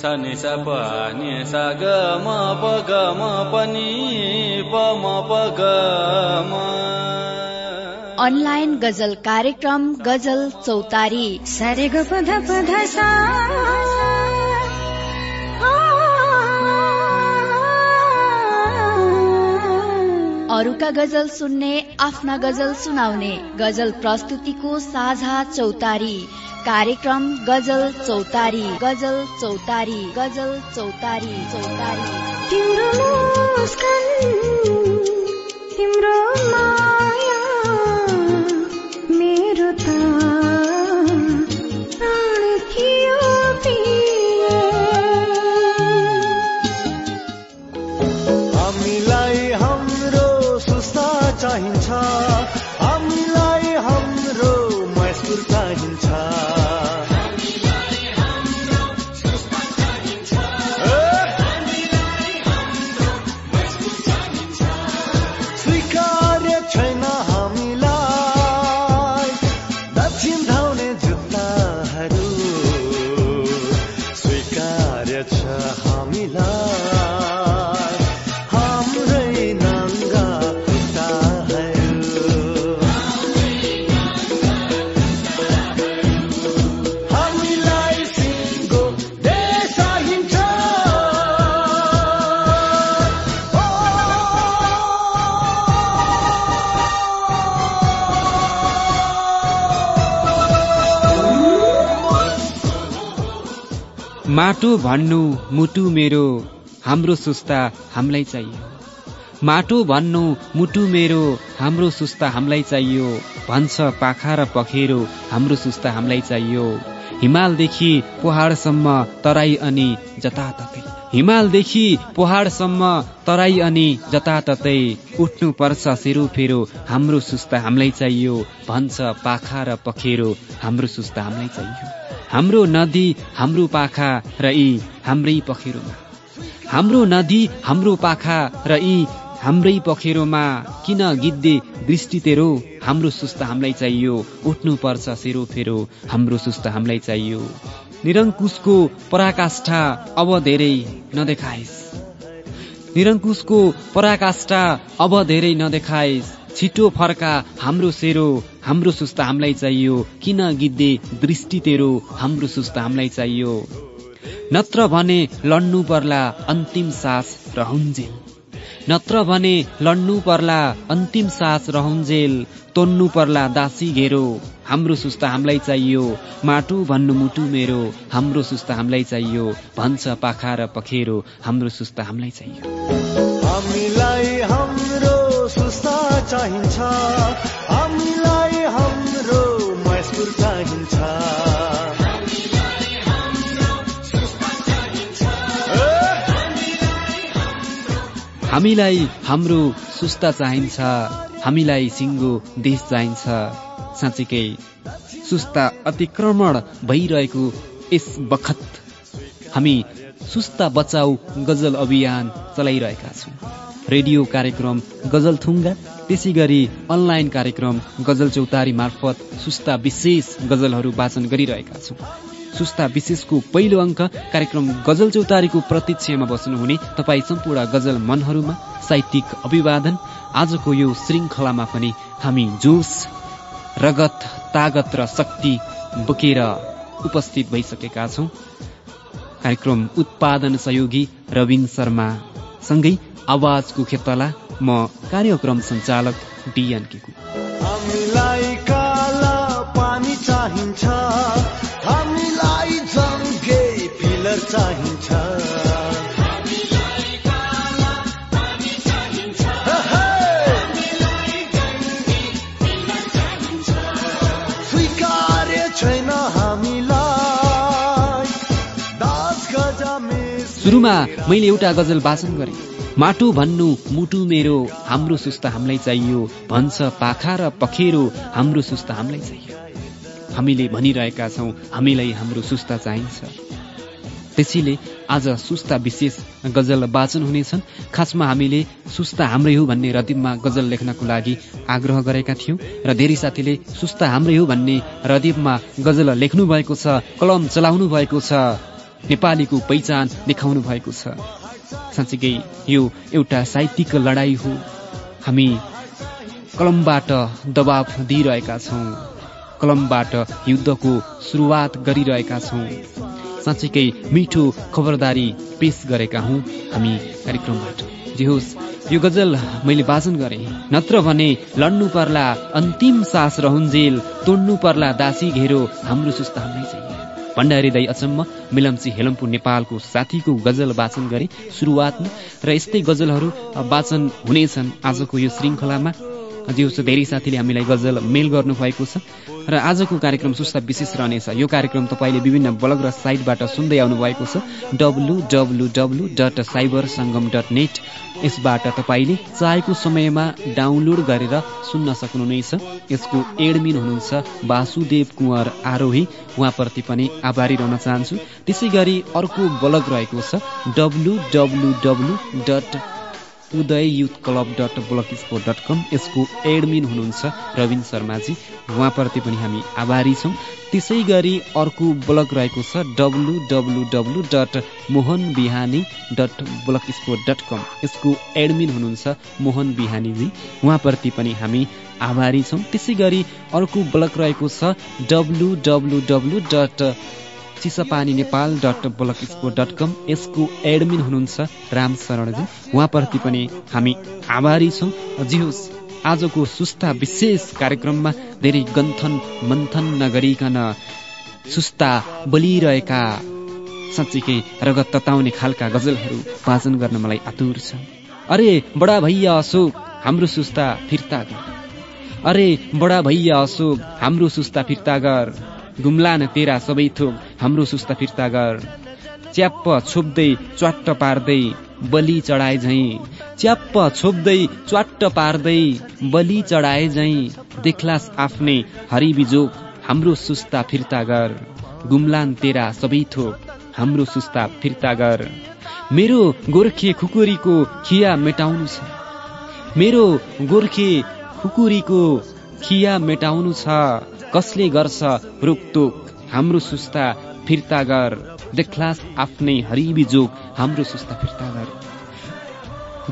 सा नि सा प नि सा ग म प ग म प नि प म प ग म अनलाइन गजल कार्यक्रम गजल चौतारी। सरे ग पध पध सा अरूका गजल सुन्ने आफ्ना गजल सुनाउने गजल प्रस्तुतिको साझा चौतारी। कार्यक्रम गजल चौतारी गजल चौतारी गजल चौतारी चौतारी। तिम्रो तिम्रो माटो भन्नु मुटु मेरो। हाम्रो सुस्ता हामीलाई चाहियो। माटो भन्नु मुटु मेरो हाम्रो सुस्ता हामीलाई चाहियो। भन्छ पाखा र पखेरो हाम्रो सुस्ता हामीलाई चाहियो। हिमालदेखि पहाडसम्म तराई अनि जताततै। हिमालदेखि पहाडसम्म तराई अनि जताततै। उठ्नु पर्छ सेरो फेरो हाम्रो सुस्ता हामीलाई चाहियो। भन्छ पाखा र पखेरो हाम्रो सुस्ता हामीलाई चाहियो। हाम्रो नदी हाम्रो पाखा र यी हाम्रै पखेरोमा। हाम्रो नदी हाम्रो पाखा र यी हाम्रै पखेरोमा किन गिद्धे दृष्टि तेरो? हाम्रो सुस्ता हामीलाई चाहियो उठ्नु पर्छ सेरो फेरो हाम्रो सुस्ता हामीलाई चाहियो। निरङ्कुशको पराकाष्ठा अब धेरै नदेखाइस्। निरङ्कुशको पराकाष्ठा अब धेरै नदेखाइस्। छिटो फर्का हाम्रो सेरो हाम्रो सुस्ता हामीलाई चाहियो। किन गिद्धे दृष्टि तेरो हाम्रो सुस्ता हामीलाई चाहियो। नत्र भने लड्नु पर्ला अन्तिम सास रहन्जेल नत्र भने लड्नु पर्ला अन्तिम सास रहन्जेल तोड्नु पर्ला दासी घेरो हाम्रो सुस्ता हामीलाई चाहियो। माटो भन्नु मुटु मेरो हाम्रो सुस्ता हामीलाई चाहियो। भन्छ पाखा र पखेरो हाम्रो सुस्ता हामीलाई चाहियो। चाहिन्छ। हामीलाई हाम्रो मजदुर चाहिन्छ। हामीलाई हाम्रो सुस्ता चाहिन्छ। हामीलाई सिङ्गो देश चाहिन्छ। साँच्चीकै सुस्ता अतिक्रमण भइरहेको यस बखत हामी सुस्ता बचाउ गजल अभियान चलाइरहेका छौँ। रेडियो कार्यक्रम गजल थुङ्गा त्यसै गरी अनलाइन कार्यक्रम गजल चौतारी मार्फत सुस्ता विशेष गजलहरू वाचन गरिरहेका छौँ। सुस्ता विशेषको पहिलो अङ्क कार्यक्रम गजल चौतारीको प्रतीक्षामा बस्नुहुने तपाईँ सम्पूर्ण गजल मनहरूमा साहित्यिक अभिवादन आजको यो श्रृङ्खलामा पनि हामी जोस रगत तागत र शक्ति बोकेर उपस्थित भइसकेका छौँ। कार्यक्रम उत्पादन सहयोगी रविन शर्मा सँगै आवाजको खेतला म कार्यक्रम सञ्चालक डिएन केकु। हामीलाई काला पानी चाहिन्छ। जङ्गे चाहिन्छ। सुरुमा मैले एउटा गजल वाचन गरेँ। माटो भन्नु मुटु मेरो हाम्रो सुस्ता हामीलाई चाहियो भन्छ पाखा र पखेरो हाम्रो सुस्ता हामीलाई चाहियो। हामीले भनिरहेका छौँ हामीलाई हाम्रो सुस्ता चाहिन्छ। त्यसैले आज सुस्ता विशेष गजल वाचन हुनेछन्। खासमा हामीले सुस्ता हाम्रै हो भन्ने रदिपमा गजल लेख्नको लागि आग्रह गरेका थियौँ र धेरै साथीले सुस्ता हाम्रै हो भन्ने रदिपमा गजल लेख्नु भएको छ कलम चलाउनु भएको छ नेपालीको पहिचान देखाउनु भएको छ। साँच्चीकै यो एउटा साहित्यिक लडाई हो। हामी कलमबाट दबाव दिइरहेका छौँ। कलमबाट युद्धको सुरुवात गरिरहेका छौँ। साँच्चीकै मिठो खबरदारी पेश गरेका हौँ हामी कार्यक्रमबाट। जे होस् यो गजल मैले वाचन गरेँ। नत्र भने लड्नु पर्ला अन्तिम सास रहन्जेल तोड्नु पर्ला दासी घेरो हाम्रो सुस्ता हाम्रै चाहिँ। भण्डारी अचम्म मिलम्ची हेलम्पु नेपालको साथीको गजल वाचन गरे सुरुवातमा र यस्तै गजलहरू वाचन हुनेछन् आजको यो श्रृङ्खलामा। दिउँसो धेरै साथीले हामीलाई गजल मेल गर्नुभएको छ। र आजको कार्यक्रम सुस्ता विशेष रहनेछ। यो कार्यक्रम तपाईँले विभिन्न ब्लग र साइटबाट सुन्दै आउनु भएको छ। W W W dot cyber Sangam dot net. यसबाट तपाईँले चाहेको समयमा डाउनलोड गरेर सुन्न सक्नुहुनेछ। यसको एडमिन हुनुहुन्छ वासुदेव कुँवर आरोही। उहाँप्रति पनि आभारी रहन चाहन्छु। त्यसै गरी अर्को ब्लग रहेको छ। W W W dot Uday youth club dot blogspot dot com यसको एडमिन हुनुहुन्छ रविन शर्माजी। उहाँप्रति पनि हामी आभारी छौँ। त्यसै गरी अर्को ब्लग रहेको छ W W W dot Mohan Bihani dot blogspot dot com यसको एडमिन हुनुहुन्छ मोहन बिहानीजी उहाँप्रति पनि हामी आभारी छौँ। त्यसै गरी अर्को ब्लग रहेको छ W W W dot Chisapani Nepal dot blogspot dot com यसको एडमिन हुनुहुन्छ राम शरणजी। उहाँप्रति पनि हामी आभारी छौँ। जे आजको सुस्ता विशेष कार्यक्रममा धेरै गन्थन मन्थन नगरिकन सुस्ता बलिरहेका साँच्चीकै रगत तताउने खालका गजलहरू वाचन गर्न मलाई आतुर छ। अरे बडा भैया अशोक हाम्रो सुस्ता फिर्ता गर अरे बडा भैया अशोक हाम्रो सुस्ता फिर्ता गर गुम्लान तेरा सबै थोक। हाम्रो सुस्ता फिर्ता गर च्याप्प छोप्दै च्वाट्ट पार्दै बलि चढाए झै। च्याप्प छोप्दै च्वाट्ट पार्दै बलि चढाए झै। देख्लास आफ्नै हरिबिजोक हाम्रो सुस्ता फिर्ता गर गुम्लान तेरा सबै थोक हाम्रो सुस्ता फिर्ता गर मेरो गोर्खे खुकुरीको खिया मेटाउनु छ। मेरो गोर्खे खुकुरीको खिया मेटाउनु छ। कसले गर्छ रोकटोक? हाम्रो सुस्ता फिर्ता गर देख्लास आफ्नै हरिबी जोग हाम्रो सुस्ता फिर्ता गर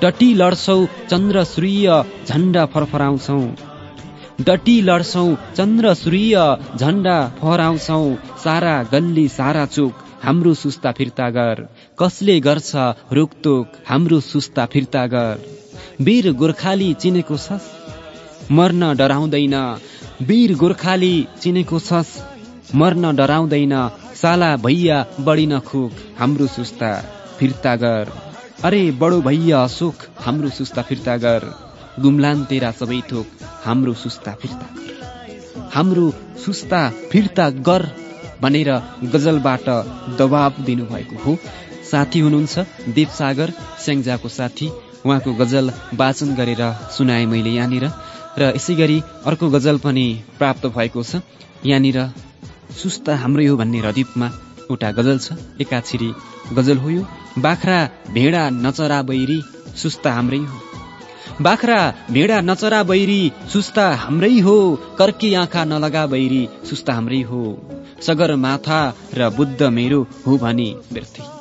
डटी लड्छौ चन्द्र सूर्य झण्डा फरफराउँछौ। डटी लड्छौ चन्द्र सूर्य झण्डा फहराउँछौ। सारा गल्ली सारा चोक हाम्रो सुस्ता फिर्ता गर कसले गर्छ रोकटोक हाम्रो सुस्ता फिर्ता गर वीर गोर्खाली चिनेको छस् मर्न डराउँदैन। वीर गोर्खाली चिनेको छस्। मर्न डराउँदैन साला भैया बढी नखोक हाम्रो सुस्ता फिर्ता गर अरे बडो भैया अशोक हाम्रो सुस्ता फिर्ता गर गुम्लान तेरा सबै थोक हाम्रो सुस्ता फिर्ता हाम्रो सुस्ता फिर्ता गर भनेर गजलबाट दबाब दिनुभएको हो। साथी हुनुहुन्छ देवसागर स्याङ्जाको साथी। उहाँको गजल वाचन गरेर सुनाए मैले यहाँनिर। र यसै गरी अर्को गजल पनि प्राप्त भएको छ। यहाँनिर सुस्ता हाम्रै हो भन्ने रदीपमा एउटा गजल छ। एकाछिरी गजल हो यो। बाख्रा भेडा नचरा बैरी सुस्ता हाम्रै हो। बाख्रा भेडा नचरा बैरी सुस्ता हाम्रै हो। कर्की आँखा नलगा बैरी सुस्ता हाम्रै हो। सगर माथा र बुद्ध मेरो हो भने व्यर्थै।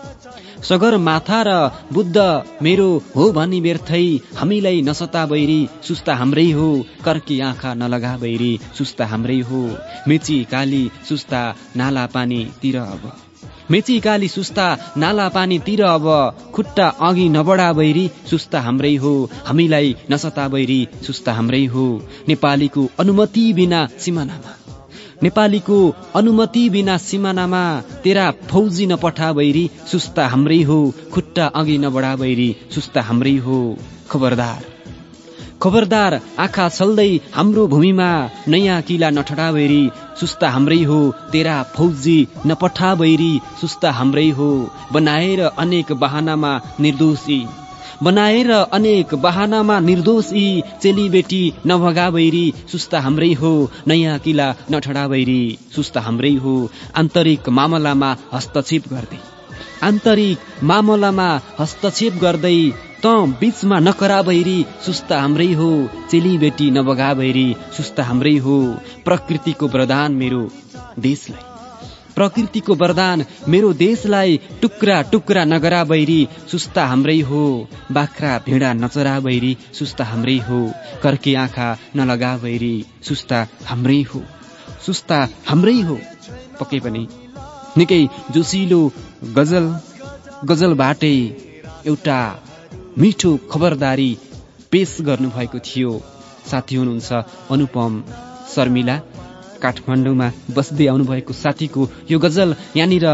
सगर माथा र बुद्ध मेरो हो भनी व्यर्थै हामीलाई नसता बैरी सुस्ता हाम्रै हो। कर्की आँखा नलगा बैरी सुस्ता हाम्रै हो। मेची काली सुस्ता नाला पानीतिर अब। मेची काली सुस्ता नाला पानीतिर अब। खुट्टा अघि नबढा बैरी सुस्ता हाम्रै हो। हामीलाई नसता बैरी सुस्ता हाम्रै हो। नेपालीको अनुमति बिना सिमानामा। नेपालीको अनुमति बिना सिमानामा तेरा फौजी नपठा बैरी सुस्ता हाम्रै हो खुट्टा अघि नबढा बैरी सुस्ता हाम्रै हो। खबरदार। खबरदार आँखा छल्दै हाम्रो भूमिमा नयाँ किला नठडा बैरी सुस्ता हाम्रै हो तेरा फौजी नपठा बैरी सुस्ता हाम्रै हो। बनाएर अनेक बहानामा निर्दोषी। बनाएर अनेक बहानामा निर्दोष यी चेलीबेटी नभगा बैरी सुस्ता हाम्रै हो नयाँ किला नठडा बैरी सुस्ता हाम्रै हो आन्तरिक मामलामा हस्तक्षेप गर्दै। आन्तरिक मामलामा हस्तक्षेप गर्दै त बीचमा नकरा बैरी सुस्ता हाम्रै हो चेलीबेटी नबगा बैरी सुस्ता हाम्रै हो प्रकृतिको वरदान मेरो देशलाई। प्रकृतिको वरदान मेरो देशलाई टुक्रा टुक्रा नगरा बैरी सुस्ता हाम्रै हो। बाख्रा भेडा नचरा बैरी सुस्ता हाम्रै हो। कर्के आँखा नलगा बैरी सुस्ता हाम्रै हो। सुस्ता हाम्रै हो। पक्कै पनि। निकै जोसिलो गजल गजलबाटै एउटा मिठो खबरदारी पेश गर्नुभएको थियो। साथी हुनुहुन्छ अनुपम शर्मिला। काठमाडौँमा बस्दै आउनुभएको साथीको यो गजल यहाँनिर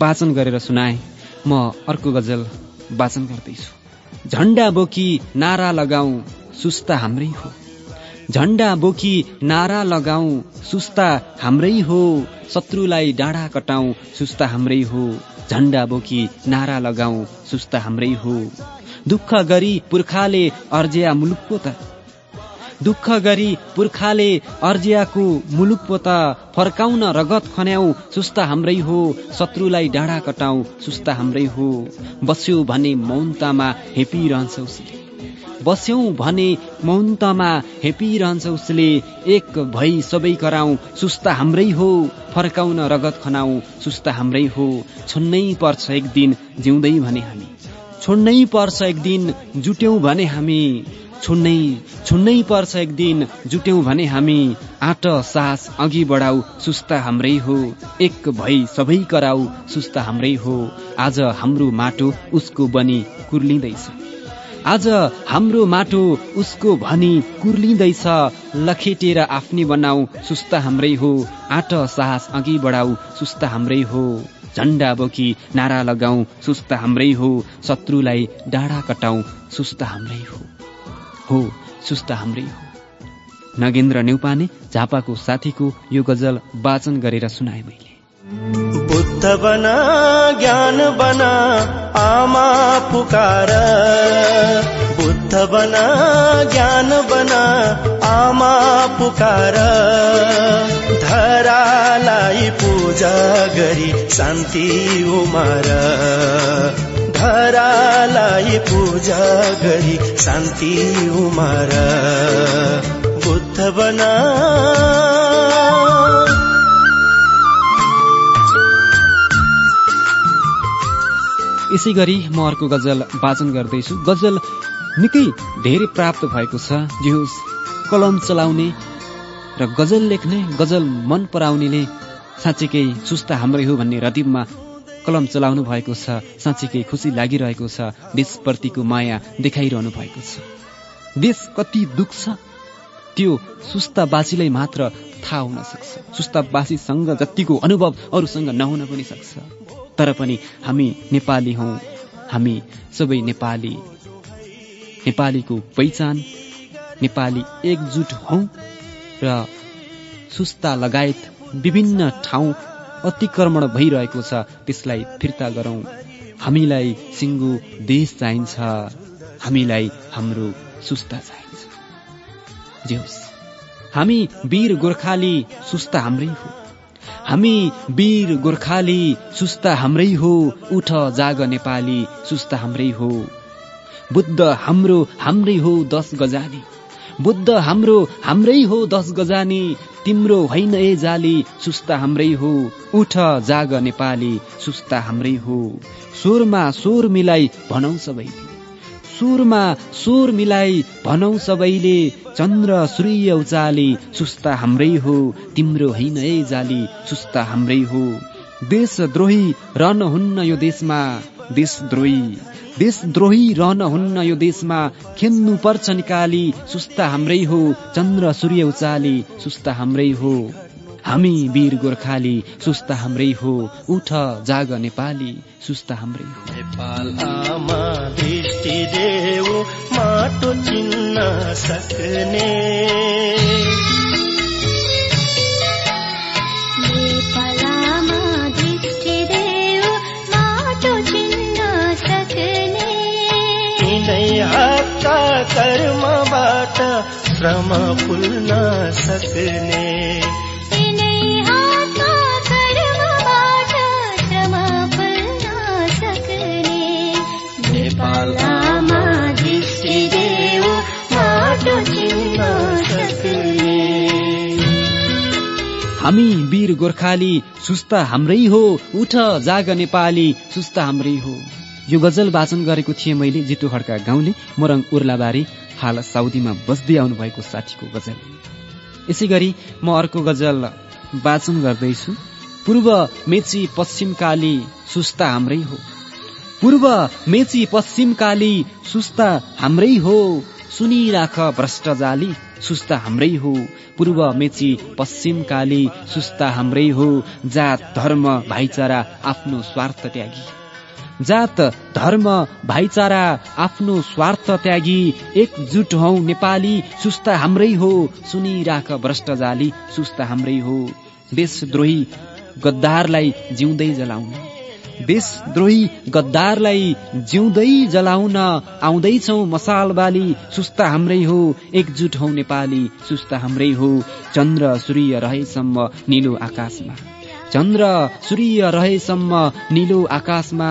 वाचन गरेर सुनाए। म अर्को गजल वाचन गर्दैछु। झण्डा बोकी नारा लगाऊ सुस्ता हाम्रै हो। झण्डा बोकी नारा लगाऊ सुस्ता हाम्रै हो। शत्रुलाई डाँडा कटाऊ सुस्ता हाम्रै हो। झण्डा बोकी नारा लगाऊ सुस्ता हाम्रै हो। दुःख गरी पुर्खाले अर्ज्या मुलुकको त दुःख गरी पुर्खाले अर्जियाको मुलुक पोता फर्काउन रगत खन्याउ सुस्ता हाम्रै हो। शत्रुलाई डाँडा कटाउ सुस्ता हाम्रै हो। बस्यो भने मौनतामा हेपिरहन्छ उसले। बस्यौ भने मौनतामा हेपिरहन्छ उसले। एक भई सबै कराउ सुस्ता हाम्रै हो। फर्काउन रगत खनाउ सुस्ता हाम्रै हो। छोड्नै पर्छ एक दिन जिउँदै भने हामी। छोड्नै पर्छ एक दिन जुट्यौं भने हामी। छोड्नै छोड्नै पर्छ एक दिन जुट्यौं भने हामी आँट सास अघि बढाउ सुस्ता हाम्रै हो। एक भई सबै कराउ सुस्ता हाम्रै हो। आज हाम्रो माटो उसको बनी कुर्लिँदैछ। आज हाम्रो माटो उसको भनी कुर्लिँदैछ। लखेटेर आफ्नै बनाऊ सुस्ता हाम्रै हो। आँट साहस अघि बढाउ सुस्ता हाम्रै हो। झण्डा बोकी नारा लगाऊ सुस्ता हाम्रै हो। शत्रुलाई डाँडा कटाउ सुस्ता हाम्रै हो। हो सुस्ता हाम्रै हो। नगेन्द्र नेउपाने झापाको साथीको यो गजल वाचन गरेर सुनाए मैले। बुद्ध बना ज्ञान बना आमा पुकार। बुद्ध बना ज्ञान बना आमा पुकार। धरालाई पूजा गरी शान्ति उमार। धरालाई पूजा गरी शान्ति उमार। बुद्ध बना। यसै गरी म अर्को गजल वाचन गर्दैछु। गजल निकै धेरै प्राप्त भएको छ। जे कलम चलाउने र गजल लेख्ने गजल मन पराउनेले साँच्चीकै सुस्ता हाम्रै हो भन्ने रतिबमा कलम चलाउनु भएको छ साँच्चीकै खुसी लागिरहेको छ देशप्रतिको माया देखाइरहनु भएको छ। देश कति दुख्छ त्यो सुस्ताबासीलाई मात्र थाहा हुन सक्छ। सुस्ताबासीसँग जतिको अनुभव अरूसँग नहुन पनि सक्छ। तर पनि हामी नेपाली हौ। हामी सबै नेपाली। नेपालीको पहिचान नेपाली एकजुट हौ र सुस्ता लगायत विभिन्न ठाउँ अतिक्रमण भइरहेको छ त्यसलाई फिर्ता गरौं। हामीलाई सिङ्गो देश चाहिन्छ। हामीलाई हाम्रो सुस्ता चाहिन्छ। हामी वीर गोर्खाली सुस्ता हाम्रै हो। हामी वीर गोर्खाली सुस्ता हाम्रै हो। उठ जाग नेपाली सुस्ता हाम्रै हो। बुद्ध हाम्रो हाम्रै हो दस गजानी बुद्ध हाम्रो हाम्रै हो दस गजानी। तिम्रो होइन ए जाली सुस्ता हाम्रै हो। उठ जाग नेपाली सुस्ता हाम्रै हो। स्वरमा स्वर मिलाई भनौ सबैले। स्वरमा स्वर मिलाई भनौ सबैले। चन्द्र सूर्य उचाली सुस्ता हाम्रै हो। तिम्रो होइन ए जाली सुस्ता हाम्रै हो। देशद्रोही रहन हुन्न यो देशमा। देशद्रोही। देशद्रोही रहन हुन्न यो देशमा खेल्नु पर्छ निकाली सुस्ता हाम्रै हो। चन्द्र सूर्य उचाली सुस्ता हाम्रै हो। हामी वीर गोर्खाली सुस्ता हाम्रै हो। उठ जाग नेपाली सुस्ता हाम्रै हो। हातका कर्मबाट श्रम फुल्न सक्ने। नेपालमा दृष्टि देऊ माटो चिन्न सक्ने। हामी वीर गोर्खाली सुस्ता हाम्रै हो उठ जाग नेपाली सुस्ता हाम्रै हो। यो गजल वाचन गरेको थिएँ मैले जितु खड्का गाउँले। मोरङ उर्लाबारी हाल साउदीमा बस्दै आउनु भएको साथीको गजल। यसै गरी म अर्को गजल वाचन गर्दैछु। पूर्व मेची पश्चिम काली सुस्ता हाम्रै हो। पूर्व मेची पश्चिम काली सुस्ता हाम्रै हो। सुनिराख भ्रष्ट जाली सुस्ता हाम्रै हो। पूर्व मेची पश्चिम काली सुस्ता हाम्रै हो। जात धर्म भाइचारा आफ्नो स्वार्थ त्यागी। जात धर्म भाइचारा आफ्नो स्वार्थ त्यागी एकजुट हौ नेपाली सुस्ता हाम्रै हो सुनिराख भ्रष्ट जाली सुस्ता हाम्रै हो। देशद्रोही गद्दारलाई जिउँदै जलाउन। देशद्रोही गद्दारलाई जिउँदै जलाउन आउँदैछौ मसाल बाली सुस्ता हाम्रै हो एकजुट हौ नेपाली सुस्ता हाम्रै हो। चन्द्र सूर्य रहेसम्म निलो आकाशमा। चन्द्र सूर्य रहेसम्म निलो आकाशमा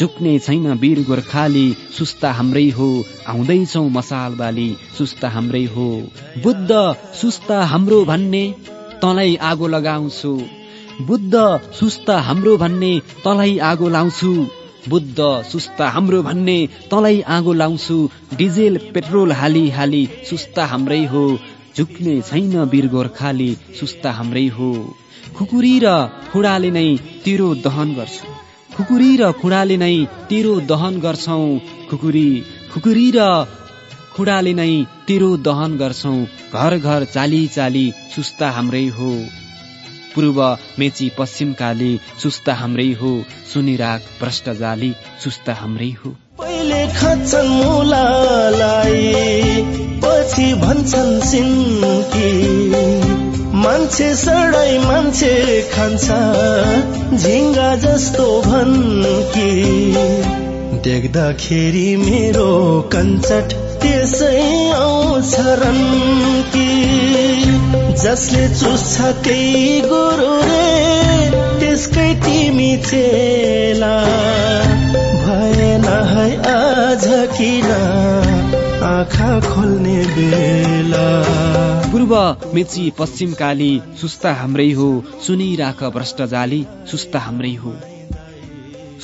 झुक्ने छैन वीर गोर्खाली सुस्ता हाम्रै हो आउँदैछौ मसाल बाली सुस्ता हाम्रै हो। बुद्ध सुस्ता हाम्रो भन्ने तँलाई आगो लगाउँछु। बुद्ध सुस्ता हाम्रो भन्ने तँलाई आगो लाउँछु। बुद्ध सुस्ता हाम्रो भन्ने तँलाई आगो लाउँछु। डिजेल पेट्रोल हाली हाली सुस्ता हाम्रै हो। झुक्ने छैन वीर गोर्खाली सुस्ता हाम्रै हो। खुकुरी र खुडाले नै तेरो दहन गर्छु। खुकुरी र खुडाले नै तेरो दहन गर्छौ। खुकुरी खुकुरी र खुडाले नै तेरो दहन गर्छौ। घर घर चाली चाली सुस्ता हाम्रै हो। पूर्व मेची पश्चिम काली सुस्ता हाम्रै हो। सुनिराग भ्रष्ट जाली सुस्ता हाम्रै हो। पहिले खान्छन् मुलालाई पछि भन्छन् सिन्की। मान्छे सडाई मान्छे खान्छ झिङ्गा जस्तो भन्की देख्दाखेरि मेरो कञ्चट त्यसै आउँछ रन्की जसले चुस्छ त्यही गुरु रे त्यसकै तिमी चेला। भएन है आज किन आँखा खोल्ने बेला। पूर्व मेची पश्चिम काली सुस्ता हाम्रै हो सुनिराख भ्रष्ट जाली सुस्ता हाम्रै हो।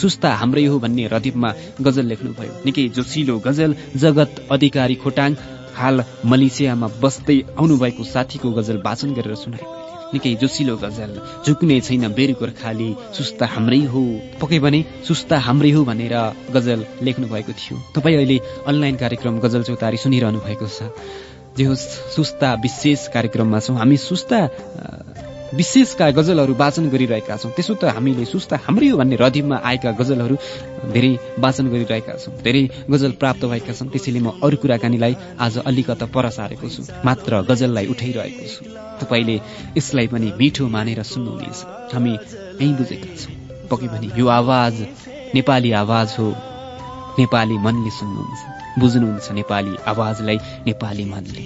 सुस्ता हाम्रै हो भन्ने रदीपमा गजल लेख्नुभयो। निकै जोसिलो गजल जगत अधिकारी खोटाङ हाल मलेसियामा बस्दै आउनुभएको साथीको गजल वाचन गरेर सुनाए निकै जोसिलो गजल झुक्ने छैन बेर गोर्खाली सुस्ता हाम्रै हो। पक्कै पनि सुस्ता हाम्रै हो भनेर गजल लेख्नु भएको थियो। तपाईँ अहिले अनलाइन कार्यक्रम गजल चौतारी सुनिरहनु भएको छ। जे होस् सुस्ता विशेष कार्यक्रममा छौँ। हामी सुस्ता विशेषका गजलहरू वाचन गरिरहेका छौँ। त्यसो त हामीले सुस्ता हाम्रै हो भन्ने रदीपमा आएका गजलहरू धेरै वाचन गरिरहेका छौँ। धेरै गजल प्राप्त भएका छन्। त्यसैले म अरू कुराकानीलाई आज अलिकता पर सारेको छु। मात्र गजललाई उठाइरहेको छु। तपाईँले यसलाई पनि मिठो मानेर सुन्नुहुनेछ। हामी यही बुझेका छौँ। पक्कै पनि यो आवाज नेपाली आवाज हो। नेपाली मनले सुन्नुहुन्छ। बुझ्नुहुन्छ नेपाली आवाजलाई नेपाली मनले।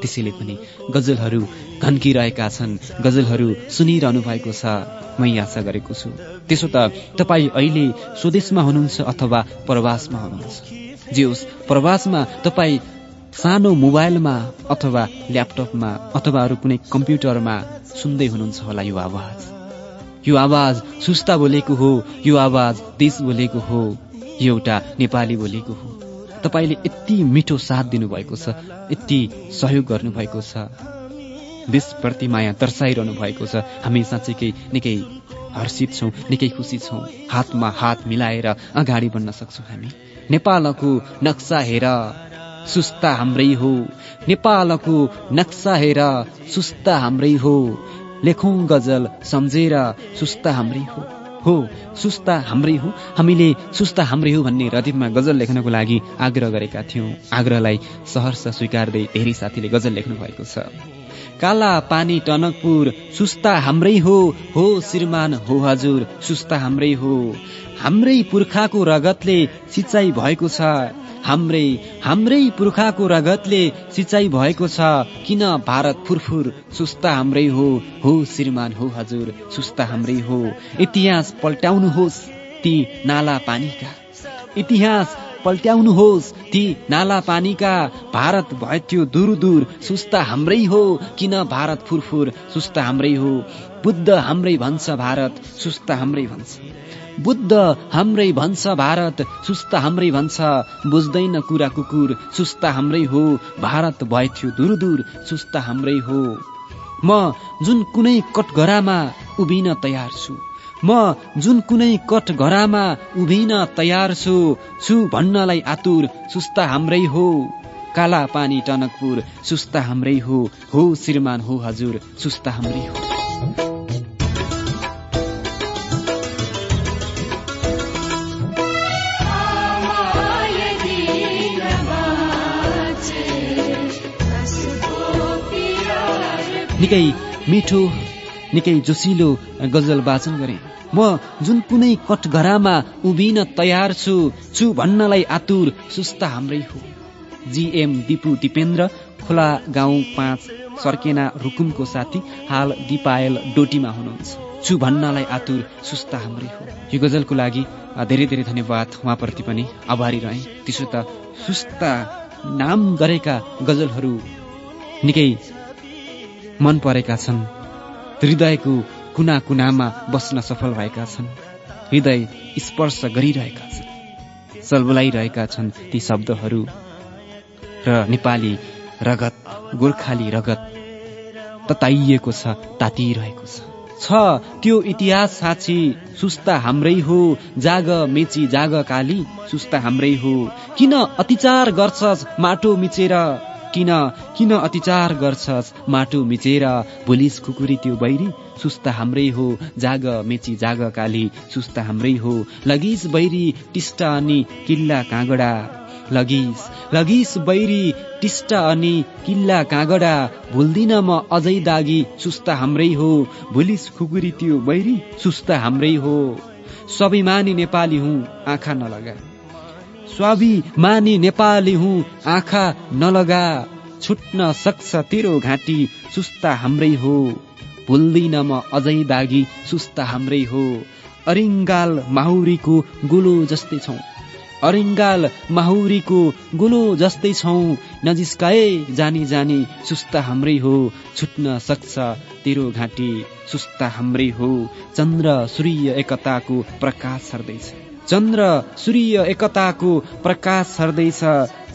त्यसैले पनि गजलहरू घन्किरहेका छन् गजलहरू सुनिरहनु भएको छ मै आशा गरेको छु। त्यसो त तपाईँ अहिले स्वदेशमा हुनुहुन्छ अथवा प्रवासमा हुनुहुन्छ। जे होस् प्रवासमा तपाईँ सानो मोबाइलमा अथवा ल्यापटपमा अथवा अरू कुनै कम्प्युटरमा सुन्दै हुनुहुन्छ होला यो आवाज। यो आवाज सुस्ता बोलेको हो यो आवाज देश बोलेको हो यो एउटा नेपाली बोलेको हो। तपाईँले यति मिठो साथ दिनुभएको छ यति सहयोग गर्नुभएको छ देशप्रति माया दर्शाइरहनु भएको छ हामी साँच्चैकै निकै हर्षित छौँ निकै खुसी छौँ हातमा हात मिलाएर अगाडि बढ्न सक्छौँ हामी। नेपालको नक्सा हेर सुस्ता हाम्रै हो। नेपालको नक्सा हेर सुस्ता हाम्रै हो। लेखौँ गजल सम्झेर सुस्ता हाम्रै हो। हो सुस्ता हाम्रै हो। हामीले सुस्ता हाम्रै हो भन्ने रदीपमा गजल लेख्नको लागि आग्रह गरेका थियौँ। आग्रहलाई सहर्ष स्वीकार्दै धेरै साथीले गजल लेख्नु भएको छ। काला पानी टनकपुर सुस्ता हाम्रै हो। हो श्रीमान हो हजुर सुस्ता हाम्रै हो। हाम्रै पुर्खाको रगतले सिँचाइ भएको छ। हाम्रै हाम्रै पुर्खाको रगतले सिँचाइ भएको छ। किन भारत फुरफुर? सुस्ता हाम्रै हो। हो श्रीमान हो हजुर सुस्ता हाम्रै हो। इतिहास पल्टाउनुहोस् ती नाला पानीका। इतिहास पल्ट्याउनुहोस् ती नाला पानीका। भारत भएथ्यो दूर दूर सुस्ता हाम्रै हो। किन भारत फुरफुर? सुस्ता हाम्रै हो। बुद्ध हाम्रै भन्छ भारत सुस्ता हाम्रै भन्छ। बुद्ध हाम्रै भन्छ भारत सुस्ता हाम्रै भन्छ। बुझ्दैन कुरा कुकुर सुस्ता हाम्रै हो। भारत भएथ्यो दूर दूर सुस्ता हाम्रै हो। म जुन कुनै कटघरामा उभिन तयार छु म जुन कुनै कटघरामा उभिन तयार छु छु भन्नलाई आतुर सुस्ता हाम्रै हो। काला पानी टनकपुर सुस्ता हाम्रै हो। हो श्रीमान हो हजुर सुस्ता हाम्रै हो। निकै मिठो निकै जोसिलो गजल वाचन गरे। म जुन कुनै कटघरामा उभिन तयार छु छु भन्नलाई आतुर सुस्ता हाम्रै हो। जीएम दिपु दिपेन्द्र खोला गाउँ पाँच सर्केना रुकुमको साथी हाल दिपायल डोटीमा हुनुहुन्छ। छु भन्नलाई आतुर सुस्ता हाम्रै हो। यो गजलको लागि धेरै धेरै धन्यवाद। उहाँप्रति पनि आभारी रहे। त्यसो त सुस्ता नाम गरेका गजलहरू निकै मन परेका छन्। हृदयको कुना कुनामा बस्न सफल भएका छन्। हृदय स्पर्श गरिरहेका छन्। सलबलाइरहेका छन् ती शब्दहरू। र नेपाली रगत गोर्खाली रगत तताइएको छ तातिरहेको छ। छ त्यो इतिहास साक्षी सुस्ता हाम्रै हो जाग मेची जाग काली सुस्ता हाम्रै हो। किन अतिचार गर्छस् माटो मिचेर? किन किन अतिचार गर्छस्? माटो मिचेर भुलिस खुकुरी त्यो बैरी सुस्ता हाम्रै हो जाग मेची जाग काली सुस्ता हाम्रै हो। लगिस बैरी टिस्टा अनि किल्ला काँगडा। लगिस लगिस बैरी टिस्टा अनि किल्ला काँगडा। भुल्दिन म अझै दागी सुस्ता हाम्रै हो। भुलिस खुकुरी त्यो बैरी सुस्ता हाम्रै हो। स्वाभिमानी नेपाली हुँ आँखा नलगा। स्वाभिमानी नेपाली हुँ। आँखा नलगा छुट्न सक्छ तेरो घाँटी सुस्ता हाम्रै हो। भुल्दिन म अझै दागी सुस्ता हाम्रै हो। अरिङ्गाल माहुरीको गोलो जस्तै छौ। अरिङ्गाल माहुरीको गोलो जस्तै छौ। नजिस्काए जानी जानी सुस्ता हाम्रै हो। छुट्न सक्छ तेरो घाँटी सुस्ता हाम्रै हो। चन्द्र सूर्य एकताको प्रकाश सर्दैछ। चन्द्र सूर्य एकताको प्रकाश सर्दैछ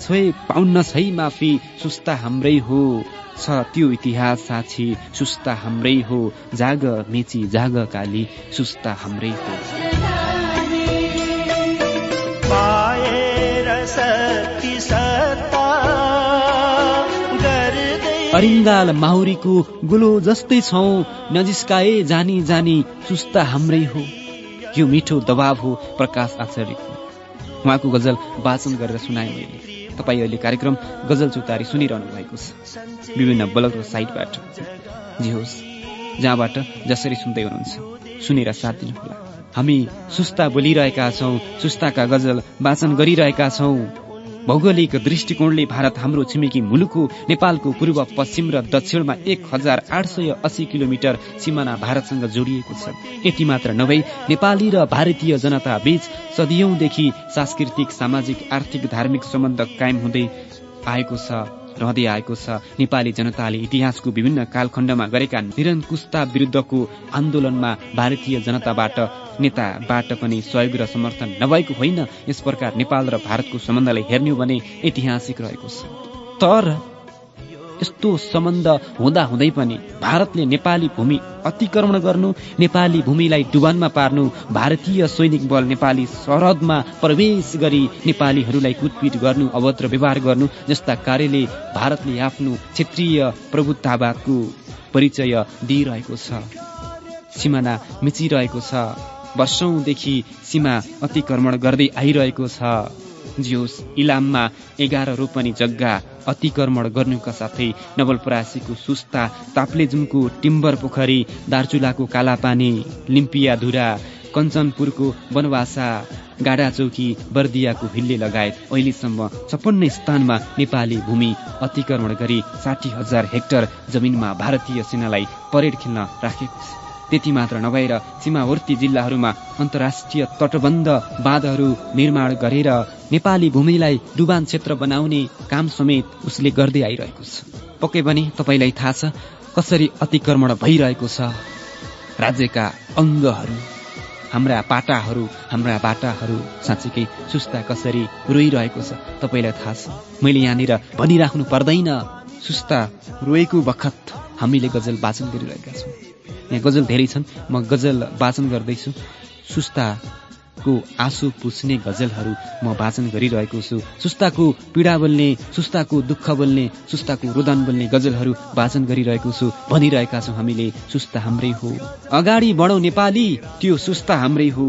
छोए पाउन्न छै माफी सुस्ता हाम्रै हो। छ त्यो इतिहास साक्षी सुस्ता हाम्रै हो। जाग मेची जाग काली सुस्ता हाम्रै हो। अरिङ्गाल माहुरीको गुलो जस्तै छौ। नजिस्काए जानी जानी सुस्ता हाम्रै हो। यो मिठो दबाव हो प्रकाश आचार्यको उहाँको गजल वाचन गरेर सुनाए मैले। तपाईँ अहिले कार्यक्रम गजल चौतारी सुनिरहनु भएको छ। विभिन्न ब्लग र साइटबाट। जे होस् जहाँबाट जसरी सुन्दै हुनुहुन्छ। सुनेर साथ दिनुहोला। हामी सुस्ता बोलिरहेका छौँ सुस्ताका गजल वाचन गरिरहेका छौँ। भौगोलिक दृष्टिकोणले भारत हाम्रो छिमेकी मुलुक हो नेपालको पूर्व पश्चिम र दक्षिणमा एक हजार आठ सय अस्सी किलोमिटर सिमाना भारतसँग जोडिएको छ। यति मात्र नभई नेपाली र भारतीय जनता बीच सदियौंदेखि सांस्कृतिक सामाजिक आर्थिक धार्मिक सम्बन्ध कायम हुँदै आएको छ रहँदै आएको छ। नेपाली जनताले इतिहासको विभिन्न कालखण्डमा गरेका निरङ्कुशता विरुद्धको आन्दोलनमा भारतीय जनताबाट नेताबाट पनि सहयोग र समर्थन नभएको होइन। यस प्रकार नेपाल र भारतको सम्बन्धलाई हेर्ने हो भने ऐतिहासिक रहेको छ। तर यस्तो सम्बन्ध हुँदा हुँदै पनि भारतले नेपाली भूमि अतिक्रमण गर्नु नेपाली भूमिलाई डुबानमा पार्नु भारतीय सैनिक बल नेपाली सरहदमा प्रवेश गरी नेपालीहरूलाई कुटपिट गर्नु अभद्र व्यवहार गर्नु जस्ता कार्यले भारतले आफ्नो क्षेत्रीय प्रभुत्ववादको परिचय दिइरहेको छ। सिमाना मिचिरहेको छ। वर्षौंदेखि सीमा अतिक्रमण गर्दै आइरहेको छ। जियोस् इलाममा एघार रोपनी जग्गा अतिक्रमण गर्नुका साथै नवलपरासीको सुस्ता ताप्लेजुङको टिम्बर पोखरी दार्चुलाको कालापानी लिम्पिया धुरा कञ्चनपुरको वनवासा गाडाचौकी बर्दियाको भिल्ले लगायत अहिलेसम्म छप्पन्न स्थानमा नेपाली भूमि अतिक्रमण गरी साठी हजार हेक्टर जमिनमा भारतीय सेनालाई परेड खेल्न राखेको छ। त्यति मात्र नभएर सीमावर्ती जिल्लाहरूमा अन्तर्राष्ट्रिय तटबन्ध बाँधहरू निर्माण गरेर नेपाली भूमिलाई डुबान क्षेत्र बनाउने काम समेत उसले गर्दै आइरहेको छ। पक्कै पनि तपाईँलाई थाहा छ कसरी अतिक्रमण भइरहेको छ। राज्यका अङ्गहरू हाम्रा पाटाहरू हाम्रा बाटाहरू साँच्चीकै सुस्ता कसरी रोइरहेको छ तपाईँलाई थाहा छ। मैले यहाँनिर भनिराख्नु पर्दैन सुस्ता रोएको बखत हामीले गजल वाचन गरिरहेका छौँ। यहाँ गजल धेरै छन्। म गजल वाचन गर्दैछु। सुस्ताको आँसु पुस्ने गजलहरू म वाचन गरिरहेको छु। सुस्ताको पीडा बोल्ने सुस्ताको दुःख बोल्ने सुस्ताको रोदन बोल्ने गजलहरू वाचन गरिरहेको छु। भनिरहेका छौँ हामीले सुस्ता हाम्रै हो। अगाडि बढौँ नेपाली त्यो सुस्ता हाम्रै हो।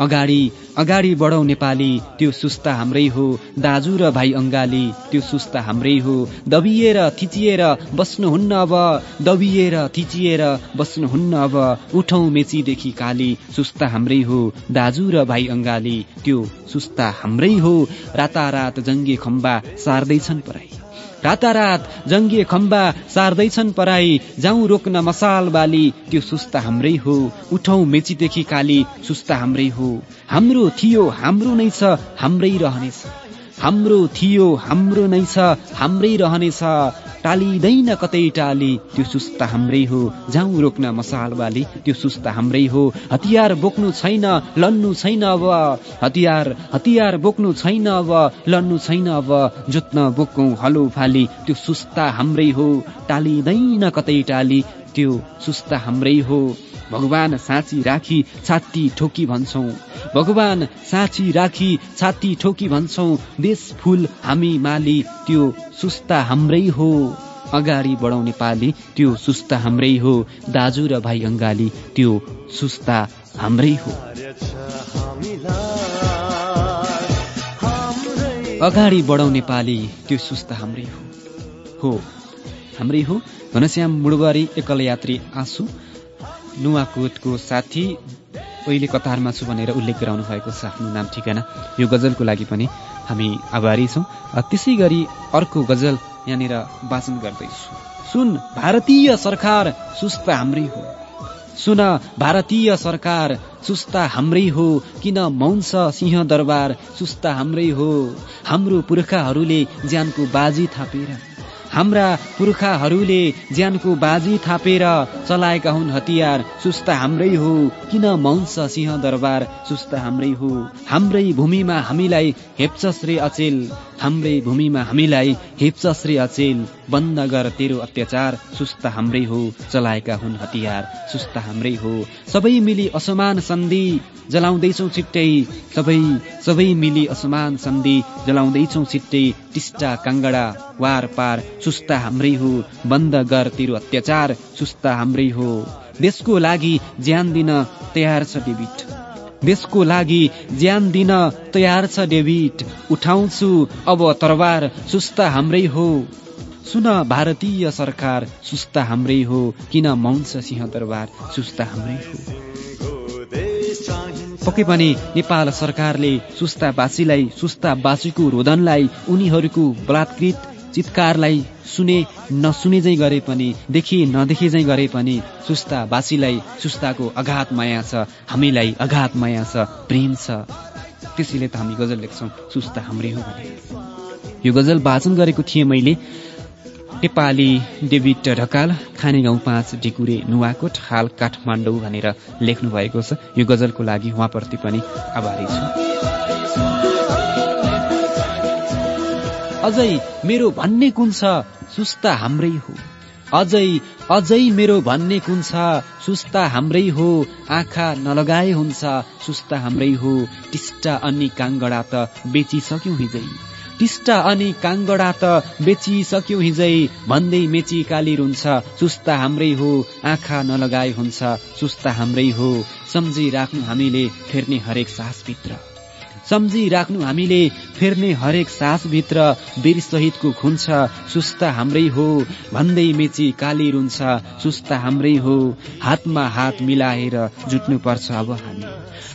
अगाडि अगाडि बढौँ नेपाली त्यो सुस्ता हाम्रै हो। दाजु र भाइ अङ्गाली त्यो सुस्ता हाम्रै हो। दबिएर थिचिएर बस्नुहुन्न अब। दबिएर थिचिएर बस्नुहुन्न अब। उठौँ मेचीदेखि काली सुस्ता हाम्रै हो। दाजु र भाइ अङ्गाली त्यो सुस्ता हाम्रै हो। रातारात जङ्गे खम्बा सार्दैछन् पराई। रातारात जङ्गे खम्बा सार्दैछन् पराई जाउँ रोक्न मसाल बाली त्यो सुस्ता हाम्रै हो। उठौँ मेचीदेखि काली सुस्ता हाम्रै हो। हाम्रो थियो हाम्रो नै छ हाम्रै रहनेछ। हाम्रो थियो हाम्रो नै छ हाम्रै रहनेछ। टालिँदैन कतै टाली। त्यो सुस्ता हाम्रै हो। जाउँ रोक्न मसाल बाली त्यो सुस्ता हाम्रै हो। हतियार बोक्नु छैन लड्नु छैन अब। हतियार हतियार बोक्नु छैन अब। लड्नु छैन अब। जोत्न बोकौँ हलो फाली त्यो सुस्ता हाम्रै हो। टालिँदैन कतै टाली। त्यो सुस्ता हाम्रै हो। भगवान साँची राखी छाती ठोकी भन्छौ। भगवान साँची राखी छाती ठोकी भन्छौ। देश फुल हामी माली त्यो सुस्ता हाम्रै हो। अगाडि बढाउ नेपाली त्यो सुस्ता हाम्रै हो। दाजु र भाइ अङ्गाली त्यो सुस्ता हाम्रै हो। अगाडि बढाउ नेपाली त्यो सुस्ता हाम्रै हो। हो। हाम्रै हो। घनश्याम मुडबारी एकल यात्री आँसु। नुवाकोटको साथी अहिले कतारमा छु भनेर उल्लेख गराउनु भएको छ आफ्नो नाम ठिकाना। यो गजलको लागि पनि हामी आभारी छौँ। त्यसै गरी अर्को गजल यहाँनिर वाचन गर्दैछु। सुन भारतीय सरकार सुस्ता हाम्रै हो। सुन भारतीय सरकार सुस्ता हाम्रै हो। किन छ सिंह दरबार सुस्ता हाम्रै हो। हाम्रो पुर्खाहरूले ज्यानको बाजी थापेर हाम्रा पुर्खाहरूले ज्यानको बाजी थापेर चलाएका हुन् हतियार सुस्ता हाम्रै हो। किन छ सिंह दरबार सुस्ता हाम्रै हो? हाम्रै भूमिमा हामीलाई हेप्छ श्री अचेल। हाम्रै भूमिमा हामीलाई हेप्छ श्री अचेल बन्द गर तेरो अत्याचार सुस्ता हाम्रै हो चलाएका हुन् हतियार सुस्ता हाम्रै हो। सबै मिली असमान सन्धि जलाउँदैछौ छिट्टै। सबै सबै मिली असमान सन्धि जलाउँदैछौ छिट्टै। टिस्टा काङ्गडा वार पार सुस्ता हाम्रै हो। बन्द गर तेरो अत्याचार सुस्ता हाम्रै हो। देशको लागि ज्यान दिन तयार छ डेबिट। देशको लागि ज्यान दिन तयार छ डेबिट उठाउँछु। अब तरबार सुस्ता हाम्रै हो। सुन भारतीय सरकार सुस्ता हाम्रै हो। किन मौन छ सिंह दरबार सुस्ता हाम्रै हो? पक्कै पनि नेपाल सरकारले सुस्तावासीलाई सुस्तावासीको रोदनलाई उनीहरूको बलात्कृत चितकारलाई सुने नसुने चाहिँ गरे पनि देखि नदेखे चाहिँ गरे पनि सुस्तावासीलाई सुस्ताको अघात माया छ हामीलाई अघात माया छ प्रेम छ। त्यसैले त हामी गजल लेख्छौँ सुस्ता हाम्रै हो भने यो गजल वाचन गरेको थिएँ मैले नेपाली डेभिड ढकाल खाने गाउँ पाँच ढिकुरे नुवाकोट हाल काठमाडौँ भनेर लेख्नु भएको छ। यो गजलको लागि उहाँप्रति पनि आभारी छु। अझै मेरो भन्ने कुन छ सुस्ता हाम्रै हो। अझै अझै मेरो भन्ने कुन छ सुस्ता हाम्रै हो। आँखा नलगाए हुन्छ सुस्ता हाम्रै हो। टिस्टा अनि काङ्गडा त बेचिसक्यौँ हिजै। टिस्टा अनि काङ्गडा त बेचिसक्यौँ हिजै। भन्दै मेची काली रुन्छ सुस्ता हाम्रै हो। आँखा नलगाए हुन्छ सुस्ता हाम्रै हो। सम्झिराख्नु हामीले फेर्ने हरेक सासभित्र। सम्झिराख्नु हामीले फेर्ने हरेक सासभित्र वीर शहीदको खुन छ सुस्ता हाम्रै हो। भन्दै मेची काली रुन्छ सुस्ता हाम्रै हो। हातमा हात मिलाएर जुट्नुपर्छ अब हामी।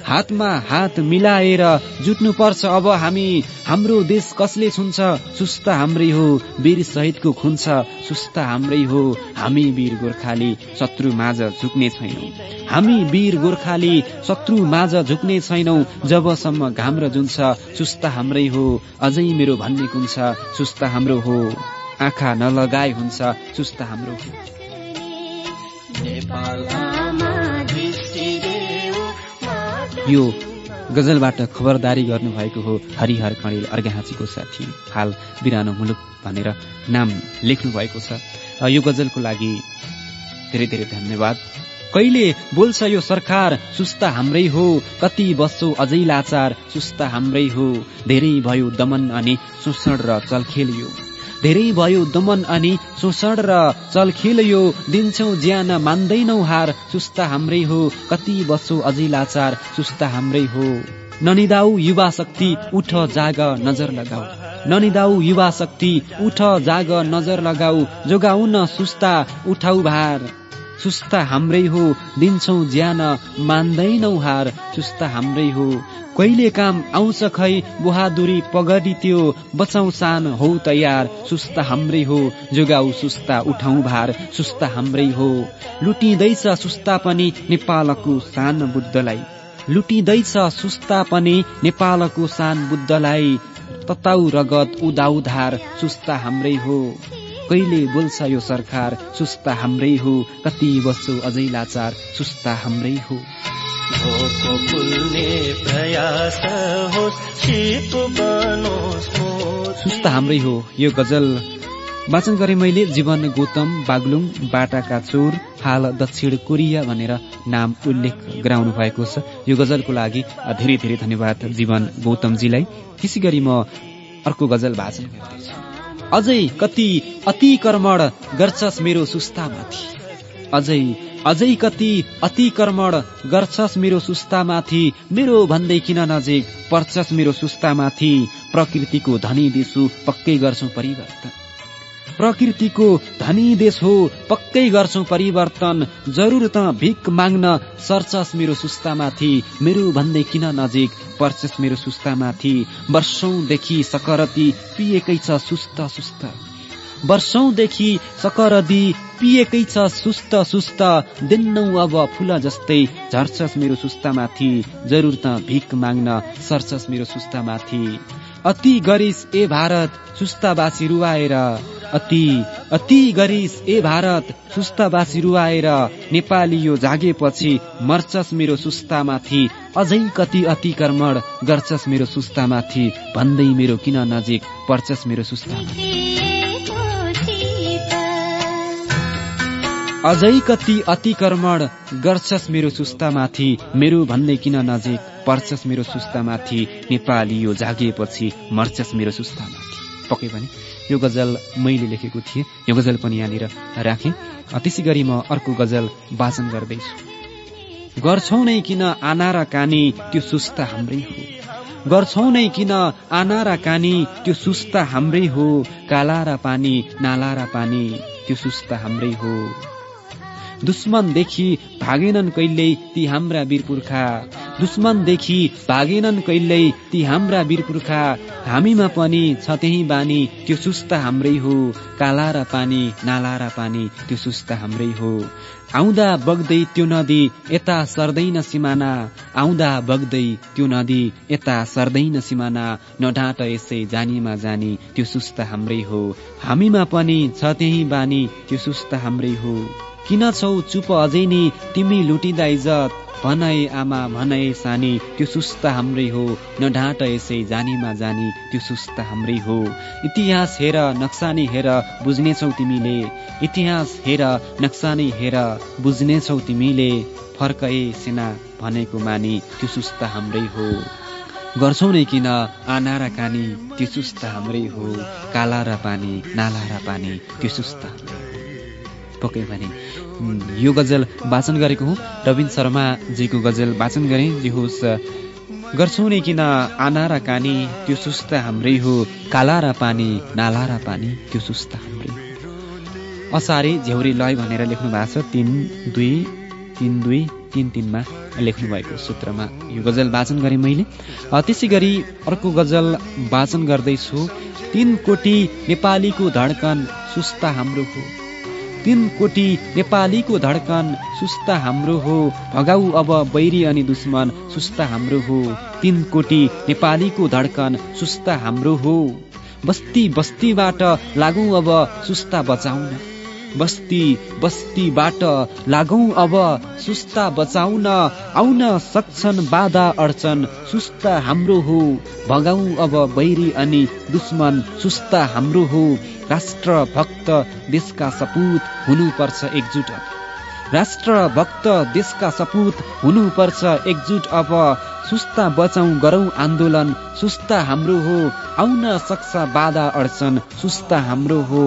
हातमा हात मिलाएर जुट्नुपर्छ। अब हामी हाम्रो देश कसले छुन्छ? सुस्ता हाम्रै हो वीर शहीदको खुन छ सुस्ता हाम्रै हो हामी वीर गोर्खाली शत्रु माझ झुक्ने छैनौं। हामी वीर गोर्खाली शत्रु माझ झुक्ने छैनौं। जबसम्म घाम र जुन्छ सुस्ता हाम्रै हो। अझै मेरो भन्ने कुन छ सुस्ता हाम्रो हो। आँखा नलगाए हुन्छ सुस्ता हाम्रो हो। यो गजलबाट खबरदारी गर्नुभएको हो हरिहर कणेल अर्घाहाँचीको साथी। हाल बिरानो मुलुक भनेर नाम लेख्नु भएको छ यो गजलको लागि धेरै धेरै धन्यवाद। कहिले बोल्छ यो सरकार? सुस्ता हाम्रै हो। कति बस्छौ अझै लाचार? सुस्ता हाम्रै हो। धेरै भयो दमन अनि शोषण र चलखेल यो। धेरै भयो दमन अनि शोषण र चलखेल यो दिन्छौ ज्यान मान्दैनौ हार सुस्ता हाम्रै हो कति बस्छौ अझै लाचार सुस्ता हाम्रै हो। ननिदाऊ युवा शक्ति उठ जाग नजर लगाऊ। ननिदाऊ युवा शक्ति उठ जाग नजर लगाऊ। जोगाऊ न सुस्ता उठाऊ भार। सुस्ता हाम्रै हो दिन्छौ ज्यान मान्दैनौ हार सुस्ता हाम्रै हो। कहिले काम आउँछ खै? बहादुरी पगडी त्यो। बचाउ सान हौ तयार। सुस्ता हाम्रै हो। जोगाउ सुस्ता उठाउ भार। सुस्ता हाम्रै हो। लुटिँदैछ सुस्ता पनि नेपालको सान बुद्धलाई। लुटिँदैछ सुस्ता पनि नेपालको सान बुद्धलाई। तताउ रगत उदाउ धार। सुस्ता हाम्रै हो। कहिले बोल्छ यो सरकार? सुस्ता हाम्रै हो। कति बस्छौ अझै लाचार। सुस्ता हाम्रै हो। भोको फुल्ने प्रयास होस् बनोस्। सुस्ता हाम्रै हो यो गजल। वाचन गरे मैले जीवन गौतम बागलुङ बाटाका चोर हाल दक्षिण कोरिया भनेर नाम उल्लेख गराउनु भएको छ। यो गजलको लागि धेरै धेरै धन्यवाद जीवन गौतमजीलाई। त्यसै गरी म अर्को गजल वाचन गर्दैछु। अझै कति अतिक्रमण गर्छस् मेरो सुस्तामाथि। अझै अझै कति अतिक्रमण गर्छस् मेरो सुस्तामाथि। मेरो भन्दै किन नजिक? पर्छस् मेरो सुस्तामाथि। प्रकृतिको धनी देशु पक्कै गर्छौ परिवर्तन। प्रकृतिको धनी देश हो पक्कै गर्छौ परिवर्तन। जरुर त भिख माग्न सर्छस् मेरो सुस्तामाथि। मेरो भन्दै किन नजिक? पर्छस् मेरो सुस्तामाथि। वर्षौंदेखि सकरती पिएकै छ सुस्त सुस्त। वर्षौंदेखि सकरदी पिएकै छ सुस्त सुस्त दिन्नौ अब फुल जस्तै। झर्छस् मेरो सुस्तामाथि जरुर त भिख माग्न सर्छस् मेरो सुस्तामाथि। अति गरिस ए भारत सुस्ताबासी रुवाएर। अति अति गरिस ए भारत सुस्ताबासी रुवाएर। नेपाली यो जागेपछि मर्छस् मेरो सुस्तामाथि। अझै कति अतिक्रमण गर्छस् मेरो सुस्तामाथि। भन्दै मेरो किन नजिक पर्छस् मेरो सुस्तामाथि। अझै कति अतिक्रमण गर्छस् मेरो सुस्तामाथि? मेरो भन्दै किन नजिक? पर्छस् मेरो सुस्तामाथि? नेपाली यो जागिएपछि मर्छस् मेरो सुस्तामाथि। पक्कै पनि यो गजल मैले लेखेको थिएँ। यो गजल पनि यहाँनिर राखेँ। त्यसै गरी म अर्को गजल वाचन गर्दैछु। गर्छौ नै किन आना र कानी त्यो सुस्ता हाम्रै हो? गर्छौ नै किन आना र कानी त्यो सुस्ता हाम्रै हो? काला र पानी नाला र पानी त्यो सुस्ता हाम्रै हो? दुश्मनदेखि भागेनन् कहिल्यै ती हाम्रा वीर पुर्खा दुश्मनदेखि भागेनन् कहिल्यै ती हाम्रा वीर पुर्खा हामीमा पनि छ त्यही बानी त्यो सुस्ता हाम्रै हो। काला र पानी नाला र पानी त्यो सुस्ता हाम्रै हो। आउँदा बग्दै त्यो नदी यता सर्दैन सिमाना। आउँदा बग्दै त्यो नदी यता सर्दैन सिमाना। नढाँट यसै जानीमा जानी त्यो सुस्ता हाम्रै हो। हामीमा पनि छ त्यही बानी त्यो सुस्ता हाम्रै हो। किन छौ चुप अझै नि? तिमी लुटिँदा इज्जत भनाए आमा भनाए सानी त्यो सुस्ता हाम्रै हो। नढाँट यसै जानीमा जानी त्यो सुस्ता हाम्रै हो। इतिहास हेर नक्सानी हेर बुझ्नेछौ तिमीले। इतिहास हेर नक्सानी हेर बुझ्नेछौ तिमीले। फर्कए सेना भनेको मानी त्यो सुस्ता हाम्रै हो। गर्छौ नै किन? आना र कानी त्यो सुस्ता हाम्रै हो। काला र पानी नाला र पानी त्यो सुस्ता हाम्रै पक्कै पनि यो गजल वाचन गरेको हुँ। रविन शर्माजीको गजल वाचन गरेँ। जे होस् गर्छौ नि किन आना र कानी त्यो सुस्ता हाम्रै हो। काला र पानी नाला र पानी त्यो सुस्ता हाम्रै असारे झ्याउरी लय भनेर लेख्नु भएको छ। तिन दुई तिन दुई तिन तिनमा लेख्नु भएको सूत्रमा यो गजल वाचन गरेँ मैले। त्यसै गरी अर्को गजल वाचन गर्दैछु। तिन कोटी नेपालीको धड्कन सुस्ता हाम्रो हो। तिन कोटी नेपालीको धड्कन सुस्ता हाम्रो हो। भगाऊ अब बैरी अनि दुश्मन सुस्ता हाम्रो हो। तिन कोटी नेपालीको धड्कन सुस्ता हाम्रो हो। बस्ती बस्तीबाट लागौँ अब सुस्ता बचाउन। बस्ती बस्तीबाट लागौँ अब सुस्ता बचाउन। आउन सक्छन् बाधा अड्चन सुस्ता हाम्रो हो। भगाऊ अब बैरी अनि दुश्मन सुस्ता हाम्रो हो। राष्ट्र भक्त देशका सपूत हुनुपर्छ एकजुट। अब राष्ट्र भक्त देशका सपूत हुनुपर्छ एकजुट। अब सुस्ता बचाउ गरौँ आन्दोलन सुस्ता हाम्रो हो आउन सक्छ बाधा अड्चन सुस्ता हाम्रो हो।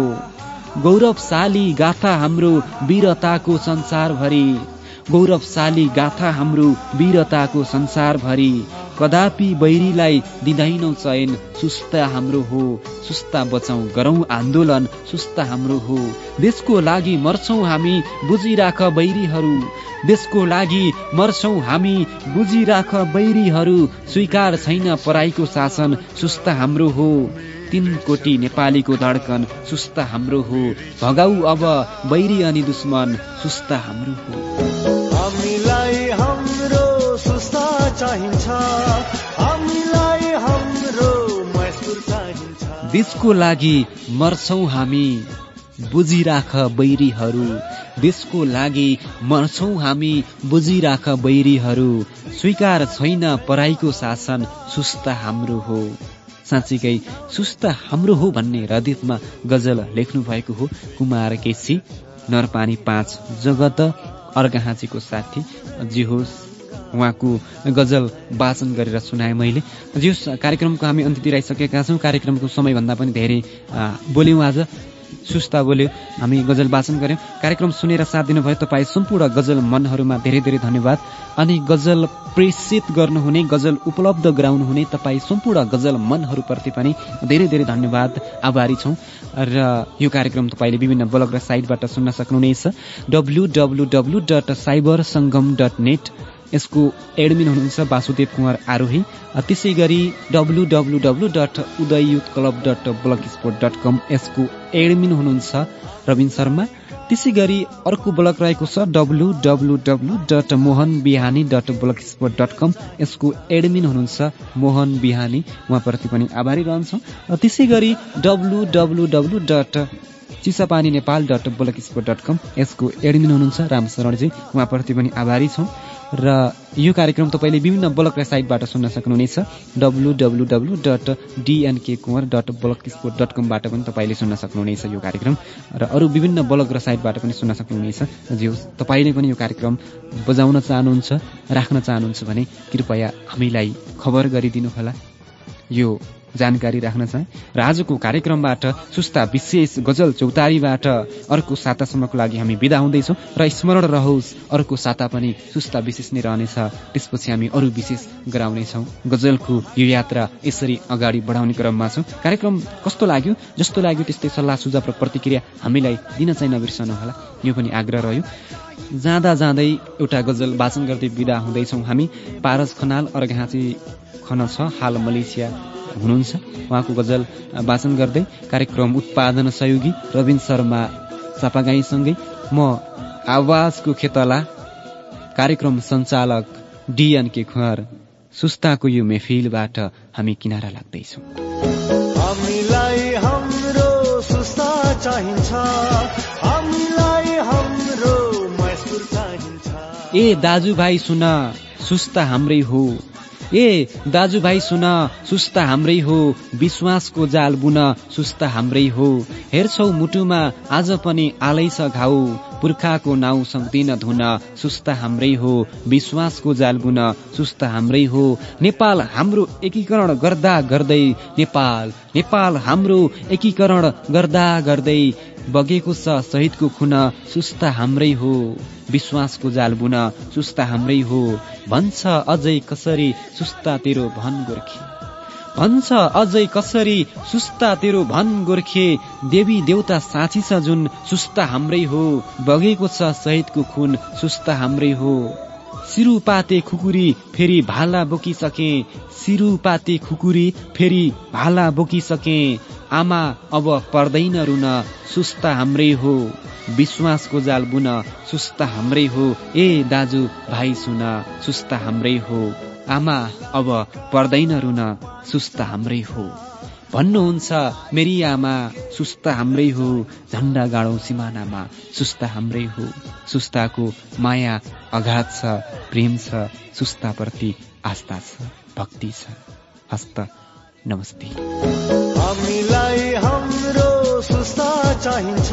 गौरवशाली गाथा हाम्रो वीरताको संसारभरि। गौरवशाली गाथा हाम्रो वीरताको संसारभरि। कदापि बैरीलाई दिँदैनौ चयन सुस्ता हाम्रो हो सुस्ता बचाउ गरौँ आन्दोलन सुस्ता हाम्रो हो। देशको लागि मर्छौ हामी बुझिराख बैरीहरू। देशको लागि मर्छौ हामी बुझिराख बैरीहरू। स्वीकार छैन पराईको शासन सुस्ता हाम्रो हो। तीन कोटी नेपालीको धड्कन सुस्ता हाम्रो हो। भगाऊ अब बैरी अनि दुश्मन सुस्ता हाम्रो हो। चाहिन्छ। हामीलाई हाम्रो मजदुर चाहिन्छ। देशको लागि मर्छौ हामी। बुझिराख बैरीहरू। देशको लागि मर्छौ हामी बुझिराख बैरीहरू। स्वीकार छैन पराईको शासन सुस्ता हाम्रो हो। साँच्चीकै सुस्ता हाम्रो हो भन्ने हृदयमा गजल लेख्नु भएको हो कुमार केसी। नरपानी पाँच जगत अर्घाहाँचीको साथी। जे होस्। उहाँको गजल वाचन गरेर सुनाएँ मैले। होस् कार्यक्रमको हामी अन्त्यतिर आइसकेका छौँ। कार्यक्रमको समयभन्दा पनि धेरै बोल्यौँ आज। सुस्ता बोल्यो। हामी गजल वाचन गऱ्यौँ। कार्यक्रम सुनेर साथ दिनुभयो तपाईँ सम्पूर्ण गजल मनहरूमा धेरै धेरै धन्यवाद। अनि गजल प्रेषित गर्नुहुने गजल उपलब्ध गराउनुहुने तपाईँ सम्पूर्ण गजल मनहरूप्रति पनि धेरै धेरै धन्यवाद। आभारी छौँ। र यो कार्यक्रम तपाईँले विभिन्न ब्लग र साइटबाट सुन्न सक्नुहुनेछ। W W W dot cyber Sangam dot net यसको एडमिन हुनुहुन्छ वासुदेव कुमार आरोही। त्यसै गरी W W W dot Uday youth club dot blogspot dot com यसको एडमिन हुनुहुन्छ रविन शर्मा। त्यसै गरी अर्को ब्लक रहेको छ W W W dot Mohan Bihani dot blogspot dot com यसको एडमिन हुनुहुन्छ मोहन बिहानी। उहाँप्रति पनि आभारी रहन्छौँ। त्यसै गरी W W W dot Chisapani Nepal dot blogspot dot com. यसको एडमिन हुनुहुन्छ रामशरणजी उहाँप्रति पनि आभारी छौँ। र यो कार्यक्रम तपाईँले विभिन्न ब्लक र साइटबाट सुन्न सक्नुहुनेछ। W W W dot DNK Kunwar dot blogspot dot कमबाट पनि तपाईँले सुन्न सक्नुहुनेछ यो कार्यक्रम। र अरू विभिन्न ब्लग र साइटबाट पनि सुन्न सक्नुहुनेछ। जे होस् तपाईँले पनि यो कार्यक्रम बजाउन चाहनुहुन्छ राख्न चाहनुहुन्छ भने कृपया हामीलाई खबर गरिदिनुहोला। यो जानकारी राख्न चाहे र आजको कार्यक्रमबाट सुस्ता विशेष गजल चौतारीबाट अर्को सातासम्मको लागि हामी बिदा हुँदैछौँ र स्मरण रहोस् अर्को साता पनि सुस्ता विशेष नै रहनेछ। त्यसपछि हामी अरू विशेष गराउनेछौँ। गजलको यो यात्रा यसरी अगाडि बढाउने क्रममा छौँ। कार्यक्रम कस्तो लाग्यो? जस्तो लाग्यो त्यस्तै सल्लाह सुझाव र प्रतिक्रिया हामीलाई दिन चाहिँ नबिर्सनुहोला यो पनि आग्रह रह्यो। जाँदा जाँदै एउटा गजल वाचन गर्दै बिदा हुँदैछौँ हामी। पारस खनाल अर्घाँची खन छ हाल मलेसिया। हुनुहुन्छ। उहाँको गजल वाचन गर्दै कार्यक्रम उत्पादन सहयोगी रविन शर्मा चापागाईसँगै म आवाजको खेतला कार्यक्रम सञ्चालक डिएन के खुवार सुस्ताको यो मेफिलबाट हामी किनारा लाग्दैछौँ। हामीलाई हाम्रो सुस्ता चाहिन्छ हामीलाई हाम्रो मजदुर चाहिन्छ। ए दाजुभाइ सुन सुस्ता हाम्रै हो। ए दाजुभाइ सुन सुस्ता हाम्रै हो विश्वासको जाल बुन सुस्ता हाम्रै हो। हेर्छौ मुटुमा आज पनि आलै छ घाउ पुर्खाको नाउँ सक्दिन धुन सुस्ता हाम्रै हो विश्वासको जाल बुन सुस्ता हाम्रै हो। नेपाल हाम्रो एकीकरण गर्दा गर्दै नेपाल नेपाल हाम्रो एकीकरण गर्दा गर्दै बगेको छ शहीदको खुन सुस्ता हाम्रै हो। विश्वासको जाल बुन सुस्ता हाम्रै हो। भन्छ अझै कसरी सुस्ता तेरो भन गोर्खे। भन्छ अझै कसरी सुस्ता तेरो भन गोर्खे। देवी देउता साँची छ जुन सुस्ता हाम्रै हो। बगेको छ शहीदको खुन सुस्ता हाम्रै हो। सिरुपाते खुकुरी फेरि भाला बोकिसके। सिरुपाते खुकुरी फेरि भाला बोकिसके। आमा अब पर्दैन रुन सुस्ता हाम्रै हो। विश्वासको जाल बुन सुस्ता हाम्रै हो। ए दाजु भाइ सुन सुस्ता हाम्रै हो। आमा अब पर्दैन रुन सुस्ता हाम्रै हो। भन्नुहुन्छ मेरी आमा सुस्ता हाम्रै हो। झन्डा गाडौँ सिमानामा सुस्ता हाम्रै हो। सुस्ताको माया अघात छ प्रेम छ सुस्ताप्रति आस्था छ भक्ति छ। हस्त नमस्ते। हामीलाई हाम्रो सुस्ता चाहिन्छ।